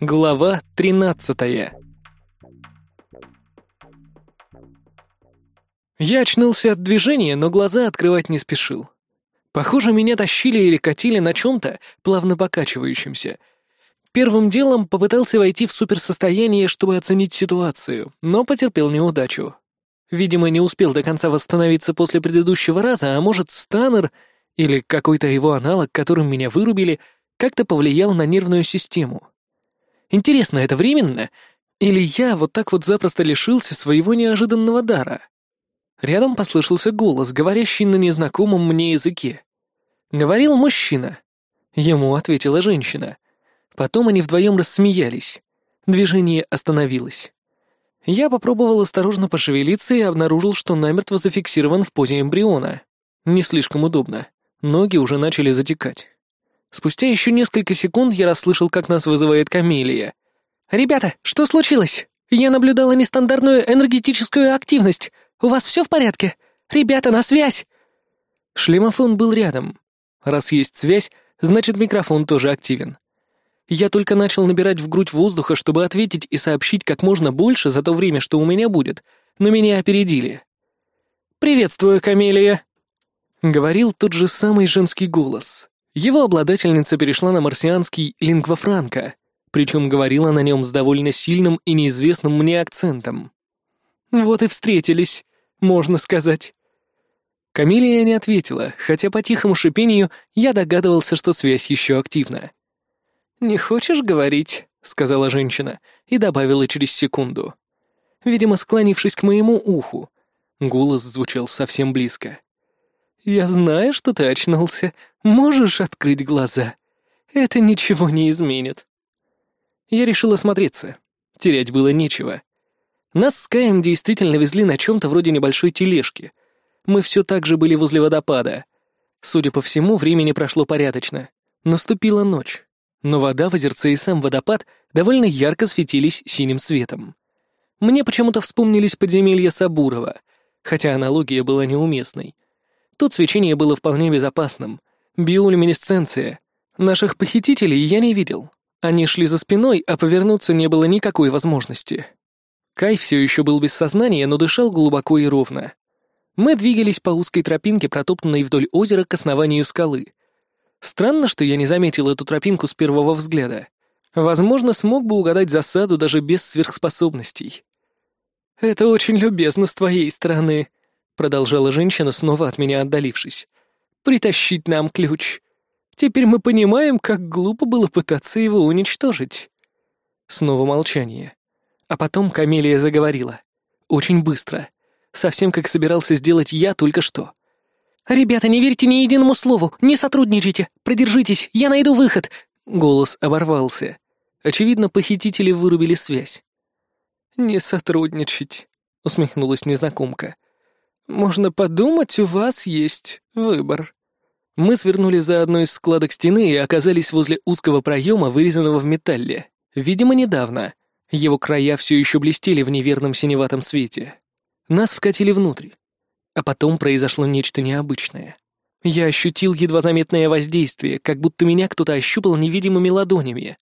Глава тринадцатая Я очнулся от движения, но глаза открывать не спешил. Похоже, меня тащили или катили на чем-то, плавно покачивающемся. Первым делом попытался войти в суперсостояние, чтобы оценить ситуацию, но потерпел неудачу. Видимо, не успел до конца восстановиться после предыдущего раза, а может, Станнер или какой-то его аналог, которым меня вырубили, как-то повлиял на нервную систему. Интересно, это временно? Или я вот так вот запросто лишился своего неожиданного дара? Рядом послышался голос, говорящий на незнакомом мне языке. Говорил мужчина. Ему ответила женщина. Потом они вдвоем рассмеялись. Движение остановилось. Я попробовал осторожно пошевелиться и обнаружил, что намертво зафиксирован в позе эмбриона. Не слишком удобно. Ноги уже начали затекать. Спустя еще несколько секунд я расслышал, как нас вызывает Камелия. «Ребята, что случилось? Я наблюдала нестандартную энергетическую активность. У вас все в порядке? Ребята, на связь!» Шлемофон был рядом. Раз есть связь, значит микрофон тоже активен. Я только начал набирать в грудь воздуха, чтобы ответить и сообщить как можно больше за то время, что у меня будет, но меня опередили. «Приветствую, Камелия!» — говорил тот же самый женский голос. Его обладательница перешла на марсианский лингва франка, причем говорила на нем с довольно сильным и неизвестным мне акцентом. «Вот и встретились, можно сказать». Камелия не ответила, хотя по тихому шипению я догадывался, что связь еще активна. «Не хочешь говорить?» — сказала женщина и добавила через секунду. Видимо, склонившись к моему уху. Голос звучал совсем близко. «Я знаю, что ты очнулся. Можешь открыть глаза. Это ничего не изменит». Я решил осмотреться. Терять было нечего. Нас с Каем действительно везли на чем-то вроде небольшой тележки. Мы все так же были возле водопада. Судя по всему, времени прошло порядочно. Наступила ночь но вода в озерце и сам водопад довольно ярко светились синим светом. Мне почему-то вспомнились подземелья Сабурова, хотя аналогия была неуместной. Тут свечение было вполне безопасным. Биолюминесценция. Наших похитителей я не видел. Они шли за спиной, а повернуться не было никакой возможности. Кай все еще был без сознания, но дышал глубоко и ровно. Мы двигались по узкой тропинке, протоптанной вдоль озера к основанию скалы — Странно, что я не заметил эту тропинку с первого взгляда. Возможно, смог бы угадать засаду даже без сверхспособностей. «Это очень любезно с твоей стороны», — продолжала женщина, снова от меня отдалившись. «Притащить нам ключ. Теперь мы понимаем, как глупо было пытаться его уничтожить». Снова молчание. А потом Камелия заговорила. Очень быстро. Совсем как собирался сделать я только что. «Ребята, не верьте ни единому слову, не сотрудничайте, продержитесь, я найду выход!» Голос оборвался. Очевидно, похитители вырубили связь. «Не сотрудничать», — усмехнулась незнакомка. «Можно подумать, у вас есть выбор». Мы свернули за одной из складок стены и оказались возле узкого проема, вырезанного в металле. Видимо, недавно. Его края все еще блестели в неверном синеватом свете. Нас вкатили внутрь. А потом произошло нечто необычное. Я ощутил едва заметное воздействие, как будто меня кто-то ощупал невидимыми ладонями.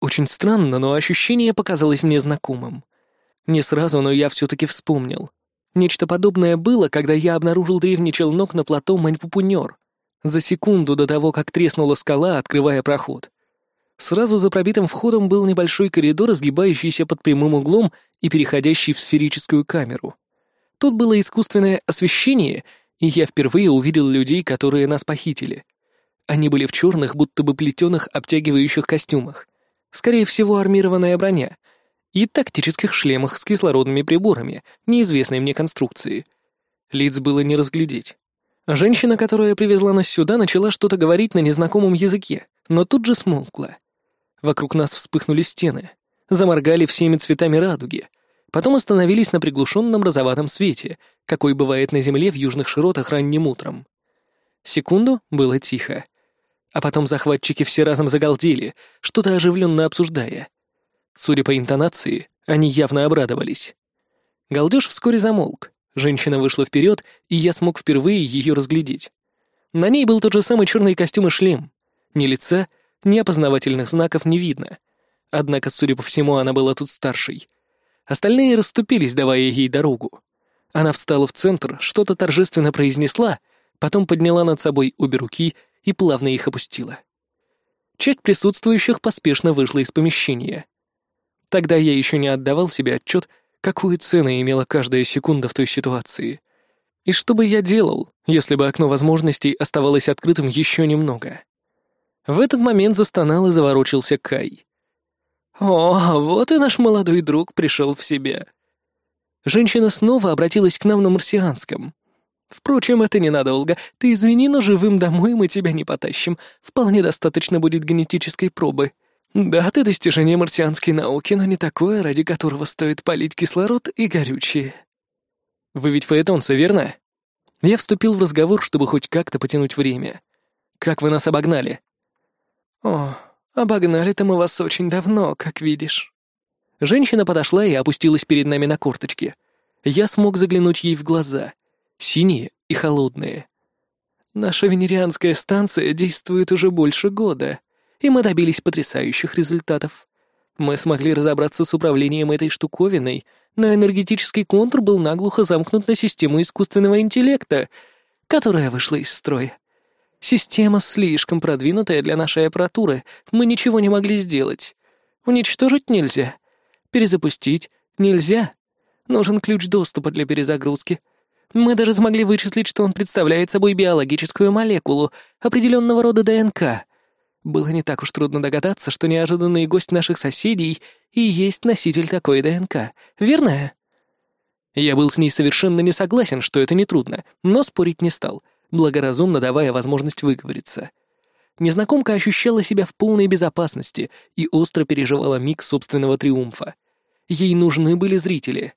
Очень странно, но ощущение показалось мне знакомым. Не сразу, но я все-таки вспомнил. Нечто подобное было, когда я обнаружил древний челнок на плато Маньпупунер. За секунду до того, как треснула скала, открывая проход. Сразу за пробитым входом был небольшой коридор, сгибающийся под прямым углом и переходящий в сферическую камеру. Тут было искусственное освещение, и я впервые увидел людей, которые нас похитили. Они были в черных, будто бы плетеных обтягивающих костюмах. Скорее всего, армированная броня. И тактических шлемах с кислородными приборами, неизвестной мне конструкции. Лиц было не разглядеть. Женщина, которая привезла нас сюда, начала что-то говорить на незнакомом языке, но тут же смолкла. Вокруг нас вспыхнули стены, заморгали всеми цветами радуги — Потом остановились на приглушенном розоватом свете, какой бывает на земле в южных широтах ранним утром. Секунду было тихо. А потом захватчики все разом загалдели, что-то оживленно обсуждая. Судя по интонации, они явно обрадовались. Галдеж вскоре замолк. Женщина вышла вперед, и я смог впервые ее разглядеть. На ней был тот же самый черный костюм и шлем. Ни лица, Ни опознавательных знаков не видно. Однако, судя по всему, она была тут старшей. Остальные расступились, давая ей дорогу. Она встала в центр, что-то торжественно произнесла, потом подняла над собой обе руки и плавно их опустила. Часть присутствующих поспешно вышла из помещения. Тогда я еще не отдавал себе отчет, какую цену имела каждая секунда в той ситуации. И что бы я делал, если бы окно возможностей оставалось открытым еще немного? В этот момент застонал и заворочился Кай. «О, вот и наш молодой друг пришел в себя». Женщина снова обратилась к нам на марсианском. «Впрочем, это ненадолго. Ты извини, но живым домой мы тебя не потащим. Вполне достаточно будет генетической пробы. Да, ты достижение марсианской науки, но не такое, ради которого стоит полить кислород и горючее». «Вы ведь фаэтонцы, верно?» Я вступил в разговор, чтобы хоть как-то потянуть время. «Как вы нас обогнали?» «О, обогнали-то мы вас очень давно, как видишь». Женщина подошла и опустилась перед нами на корточки. Я смог заглянуть ей в глаза. Синие и холодные. Наша венерианская станция действует уже больше года, и мы добились потрясающих результатов. Мы смогли разобраться с управлением этой штуковиной, но энергетический контур был наглухо замкнут на систему искусственного интеллекта, которая вышла из строя. Система слишком продвинутая для нашей аппаратуры, мы ничего не могли сделать. Уничтожить нельзя. Перезапустить нельзя. Нужен ключ доступа для перезагрузки. Мы даже смогли вычислить, что он представляет собой биологическую молекулу определенного рода ДНК. Было не так уж трудно догадаться, что неожиданный гость наших соседей и есть носитель такой ДНК, верно? Я был с ней совершенно не согласен, что это нетрудно, но спорить не стал — благоразумно давая возможность выговориться. Незнакомка ощущала себя в полной безопасности и остро переживала миг собственного триумфа. Ей нужны были зрители.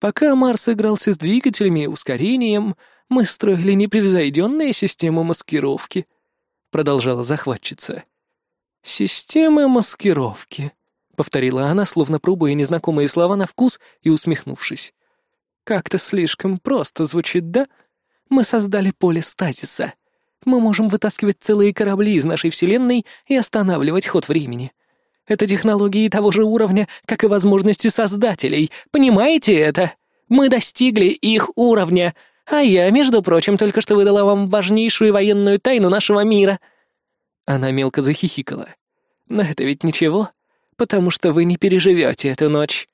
Пока Марс игрался с двигателями и ускорением, мы строили непревзойденные системы маскировки, продолжала захватчица. «Системы маскировки», — повторила она, словно пробуя незнакомые слова на вкус и усмехнувшись. «Как-то слишком просто звучит, да?» Мы создали поле стазиса. Мы можем вытаскивать целые корабли из нашей Вселенной и останавливать ход времени. Это технологии того же уровня, как и возможности создателей. Понимаете это? Мы достигли их уровня. А я, между прочим, только что выдала вам важнейшую военную тайну нашего мира». Она мелко захихикала. «Но это ведь ничего, потому что вы не переживете эту ночь».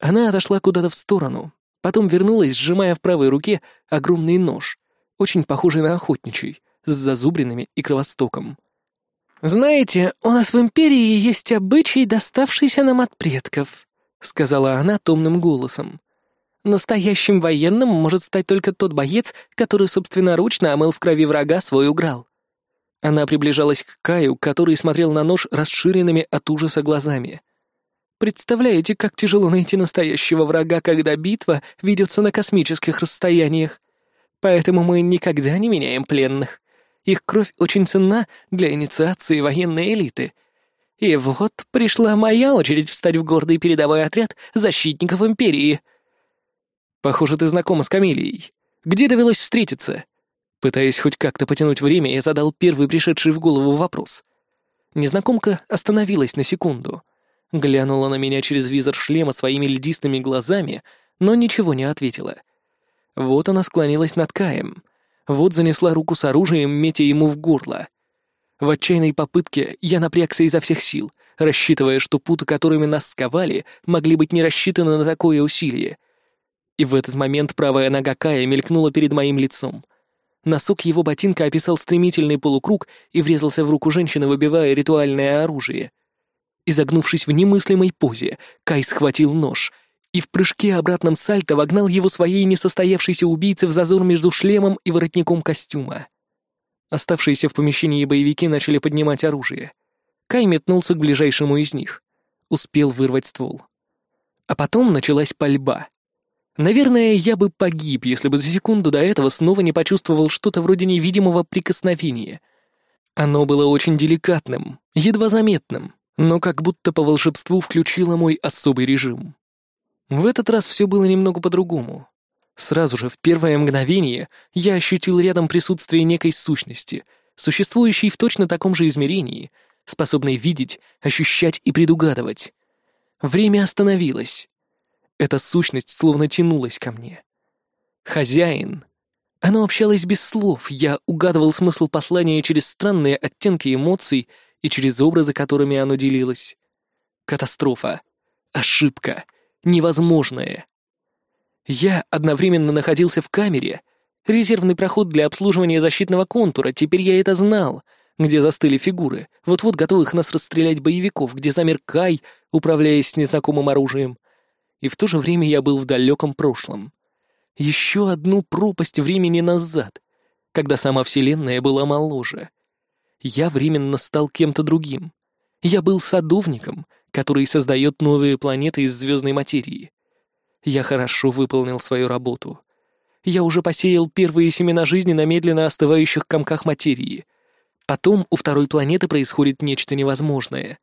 Она отошла куда-то в сторону, Потом вернулась, сжимая в правой руке огромный нож, очень похожий на охотничий, с зазубринами и кровостоком. «Знаете, у нас в Империи есть обычай, доставшийся нам от предков», — сказала она томным голосом. «Настоящим военным может стать только тот боец, который собственноручно омыл в крови врага свой уграл». Она приближалась к Каю, который смотрел на нож расширенными от ужаса глазами. Представляете, как тяжело найти настоящего врага, когда битва ведется на космических расстояниях. Поэтому мы никогда не меняем пленных. Их кровь очень ценна для инициации военной элиты. И вот пришла моя очередь встать в гордый передовой отряд защитников Империи. Похоже, ты знакома с Камилией. Где довелось встретиться? Пытаясь хоть как-то потянуть время, я задал первый пришедший в голову вопрос. Незнакомка остановилась на секунду — глянула на меня через визор шлема своими льдистыми глазами, но ничего не ответила. Вот она склонилась над Каем, вот занесла руку с оружием, метя ему в горло. В отчаянной попытке я напрягся изо всех сил, рассчитывая, что путы, которыми нас сковали, могли быть не рассчитаны на такое усилие. И в этот момент правая нога Кая мелькнула перед моим лицом. Носок его ботинка описал стремительный полукруг и врезался в руку женщины, выбивая ритуальное оружие. Изогнувшись в немыслимой позе, Кай схватил нож и в прыжке обратном сальто вогнал его своей несостоявшейся убийце в зазор между шлемом и воротником костюма. Оставшиеся в помещении боевики начали поднимать оружие. Кай метнулся к ближайшему из них. Успел вырвать ствол. А потом началась пальба. Наверное, я бы погиб, если бы за секунду до этого снова не почувствовал что-то вроде невидимого прикосновения. Оно было очень деликатным, едва заметным, но как будто по волшебству включила мой особый режим. В этот раз все было немного по-другому. Сразу же, в первое мгновение, я ощутил рядом присутствие некой сущности, существующий в точно таком же измерении, способный видеть, ощущать и предугадывать. Время остановилось. Эта сущность словно тянулась ко мне. Хозяин. Оно общалось без слов, я угадывал смысл послания через странные оттенки эмоций и через образы, которыми оно делилось. Катастрофа. Ошибка. Невозможное. Я одновременно находился в камере. Резервный проход для обслуживания защитного контура, теперь я это знал. Где застыли фигуры, вот-вот готовых нас расстрелять боевиков, где замер Кай, управляясь с незнакомым оружием. И в то же время я был в далеком прошлом. Еще одну пропасть времени назад, когда сама Вселенная была моложе. Я временно стал кем-то другим. Я был садовником, который создает новые планеты из звездной материи. Я хорошо выполнил свою работу. Я уже посеял первые семена жизни на медленно остывающих комках материи. Потом у второй планеты происходит нечто невозможное.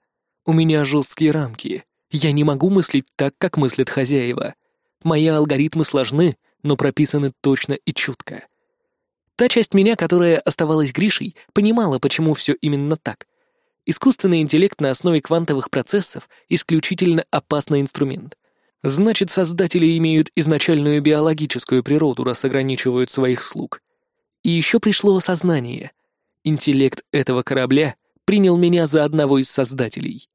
У меня жесткие рамки. Я не могу мыслить так, как мыслят хозяева. Мои алгоритмы сложны, но прописаны точно и чутко. Та часть меня, которая оставалась Гришей, понимала, почему все именно так. Искусственный интеллект на основе квантовых процессов — исключительно опасный инструмент. Значит, создатели имеют изначальную биологическую природу, раз ограничивают своих слуг. И еще пришло осознание. Интеллект этого корабля принял меня за одного из создателей.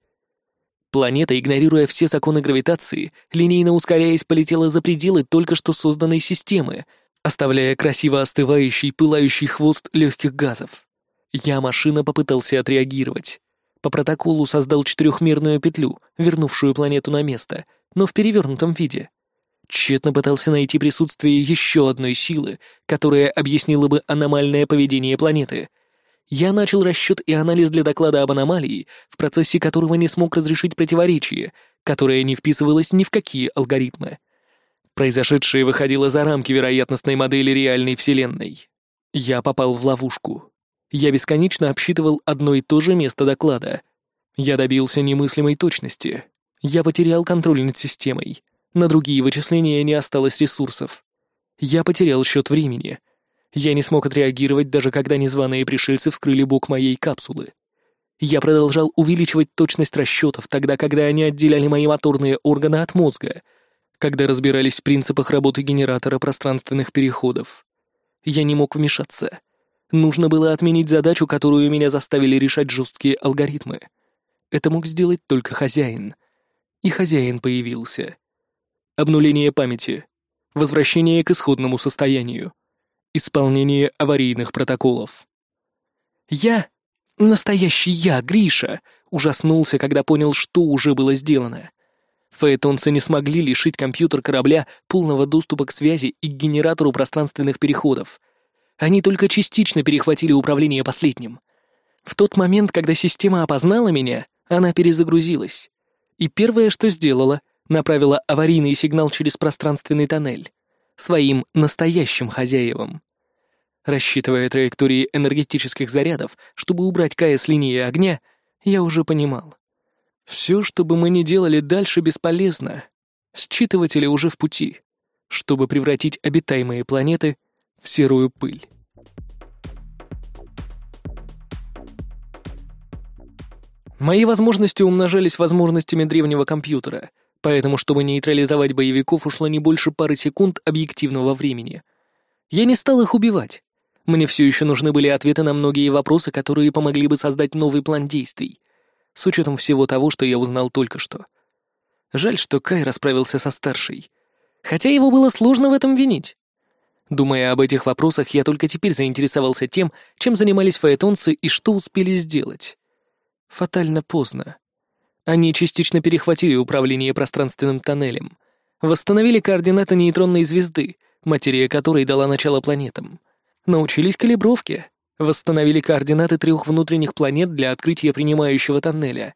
Планета, игнорируя все законы гравитации, линейно ускоряясь, полетела за пределы только что созданной системы, оставляя красиво остывающий, пылающий хвост легких газов. Я, машина, попытался отреагировать. По протоколу создал четырехмерную петлю, вернувшую планету на место — но в перевернутом виде. Тщетно пытался найти присутствие еще одной силы, которая объяснила бы аномальное поведение планеты. Я начал расчет и анализ для доклада об аномалии, в процессе которого не смог разрешить противоречие, которое не вписывалось ни в какие алгоритмы. Произошедшее выходило за рамки вероятностной модели реальной Вселенной. Я попал в ловушку. Я бесконечно обсчитывал одно и то же место доклада. Я добился немыслимой точности. Я потерял контроль над системой. На другие вычисления не осталось ресурсов. Я потерял счет времени. Я не смог отреагировать, даже когда незваные пришельцы вскрыли бок моей капсулы. Я продолжал увеличивать точность расчетов, тогда, когда они отделяли мои моторные органы от мозга, когда разбирались в принципах работы генератора пространственных переходов. Я не мог вмешаться. Нужно было отменить задачу, которую меня заставили решать жесткие алгоритмы. Это мог сделать только хозяин и хозяин появился. Обнуление памяти, возвращение к исходному состоянию, исполнение аварийных протоколов. Я, настоящий я, Гриша, ужаснулся, когда понял, что уже было сделано. Фаэтонцы не смогли лишить компьютер корабля полного доступа к связи и к генератору пространственных переходов. Они только частично перехватили управление последним. В тот момент, когда система опознала меня, она перезагрузилась и первое, что сделала, направила аварийный сигнал через пространственный тоннель своим настоящим хозяевам. Рассчитывая траектории энергетических зарядов, чтобы убрать Кая с линии огня, я уже понимал. Все, что бы мы ни делали дальше, бесполезно. Считыватели уже в пути, чтобы превратить обитаемые планеты в серую пыль. Мои возможности умножались возможностями древнего компьютера, поэтому, чтобы нейтрализовать боевиков, ушло не больше пары секунд объективного времени. Я не стал их убивать. Мне все еще нужны были ответы на многие вопросы, которые помогли бы создать новый план действий, с учетом всего того, что я узнал только что. Жаль, что Кай расправился со старшей. Хотя его было сложно в этом винить. Думая об этих вопросах, я только теперь заинтересовался тем, чем занимались фаэтонцы и что успели сделать. Фатально поздно. Они частично перехватили управление пространственным тоннелем, восстановили координаты нейтронной звезды, материя которой дала начало планетам, научились калибровке, восстановили координаты трех внутренних планет для открытия принимающего тоннеля.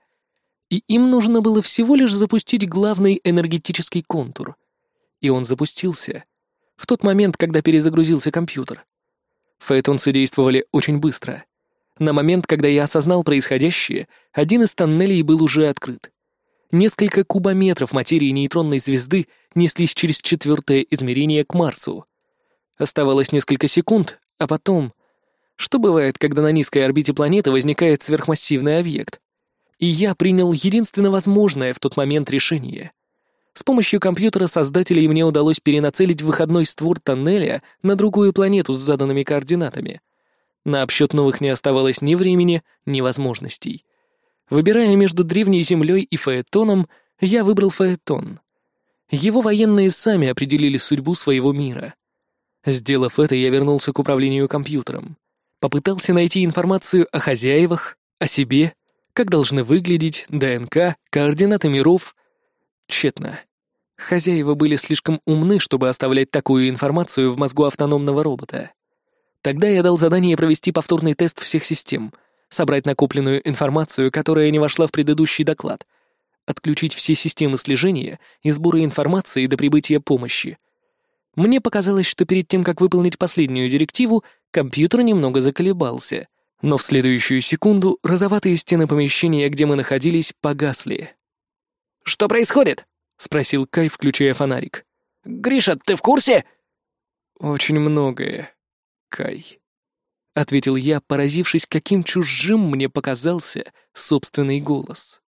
И им нужно было всего лишь запустить главный энергетический контур. И он запустился. В тот момент, когда перезагрузился компьютер. Фаэтонцы действовали очень быстро — на момент, когда я осознал происходящее, один из тоннелей был уже открыт. Несколько кубометров материи нейтронной звезды неслись через четвертое измерение к Марсу. Оставалось несколько секунд, а потом... Что бывает, когда на низкой орбите планеты возникает сверхмассивный объект? И я принял единственно возможное в тот момент решение. С помощью компьютера создателей мне удалось перенацелить выходной створ тоннеля на другую планету с заданными координатами. На обсчет новых не оставалось ни времени, ни возможностей. Выбирая между древней землей и Фаэтоном, я выбрал Фаэтон. Его военные сами определили судьбу своего мира. Сделав это, я вернулся к управлению компьютером. Попытался найти информацию о хозяевах, о себе, как должны выглядеть, ДНК, координаты миров. Тщетно. Хозяева были слишком умны, чтобы оставлять такую информацию в мозгу автономного робота. Тогда я дал задание провести повторный тест всех систем, собрать накопленную информацию, которая не вошла в предыдущий доклад, отключить все системы слежения и сбора информации до прибытия помощи. Мне показалось, что перед тем, как выполнить последнюю директиву, компьютер немного заколебался, но в следующую секунду розоватые стены помещения, где мы находились, погасли. «Что происходит?» — спросил Кай, включая фонарик. «Гриша, ты в курсе?» «Очень многое, Кай», — ответил я, поразившись, каким чужим мне показался собственный голос.